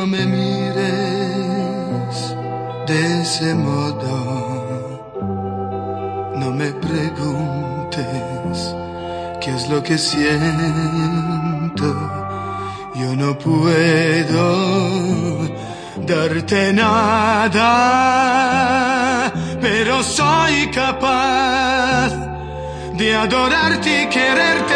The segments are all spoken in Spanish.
no me mires de ese modo, no me preguntes qué es lo que siento, yo no puedo darte nada, pero soy capaz de adorarte y quererte.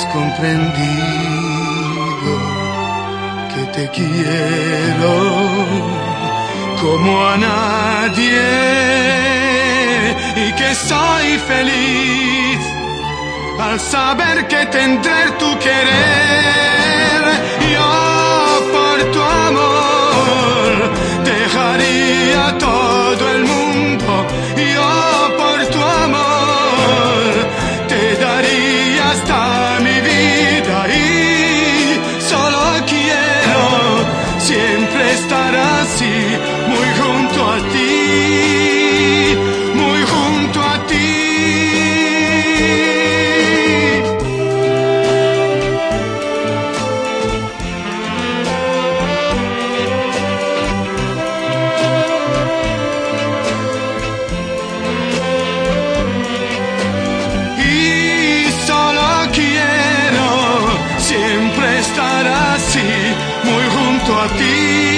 Has comprendido que te quiero como a nadie y que soy feliz al saber que tendré. Muy junto a ti, muy junto a ti, y solo quiero siempre estar así, muy junto a ti.